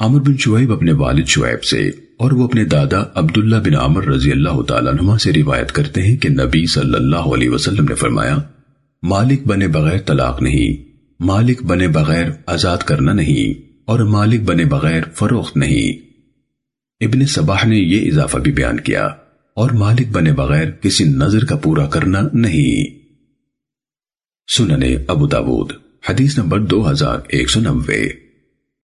عمر بن شعیب اپنے والد شعیب سے اور وہ اپنے دادا عبداللہ بن عمر رضی اللہ تعالیٰ عنہ سے روایت کرتے ہیں کہ نبی صلی اللہ علیہ وسلم نے فرمایا، مالک بنے بغیر طلاق نہیں، مالک بنے بغیر آزاد کرنا نہیں، اور مالک بنے بغیر فروخت نہیں۔ ابن صباح نے یہ اضافہ بھی بیان کیا، اور مالک بنے بغیر کسی نظر کا پورا کرنا نہیں۔ سننے ابو داود، حدیث نمبر دو ہزار ایک سو نوے۔